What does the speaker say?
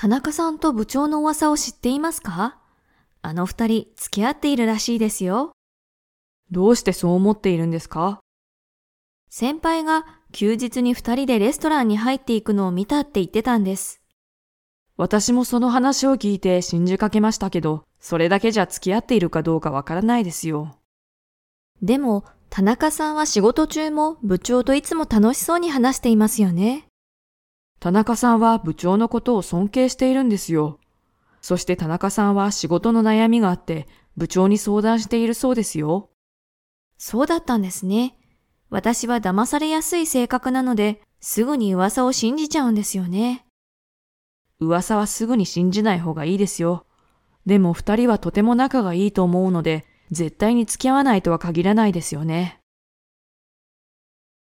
田中さんと部長の噂を知っていますか？あの二人付き合っているらしいですよ。どうしてそう思っているんですか？先輩が休日に二人でレストランに入っていくのを見たって言ってたんです。私もその話を聞いて信じかけましたけど、それだけじゃ付き合っているかどうかわからないですよ。でも、田中さんは仕事中も部長といつも楽しそうに話していますよね。田中さんは部長のことを尊敬しているんですよ。そして田中さんは仕事の悩みがあって部長に相談しているそうですよ。そうだったんですね。私は騙されやすい性格なので、すぐに噂を信じちゃうんですよね。噂はすぐに信じない方がいいですよ。でも二人はとても仲がいいと思うので、絶対に付き合わないとは限らないですよね。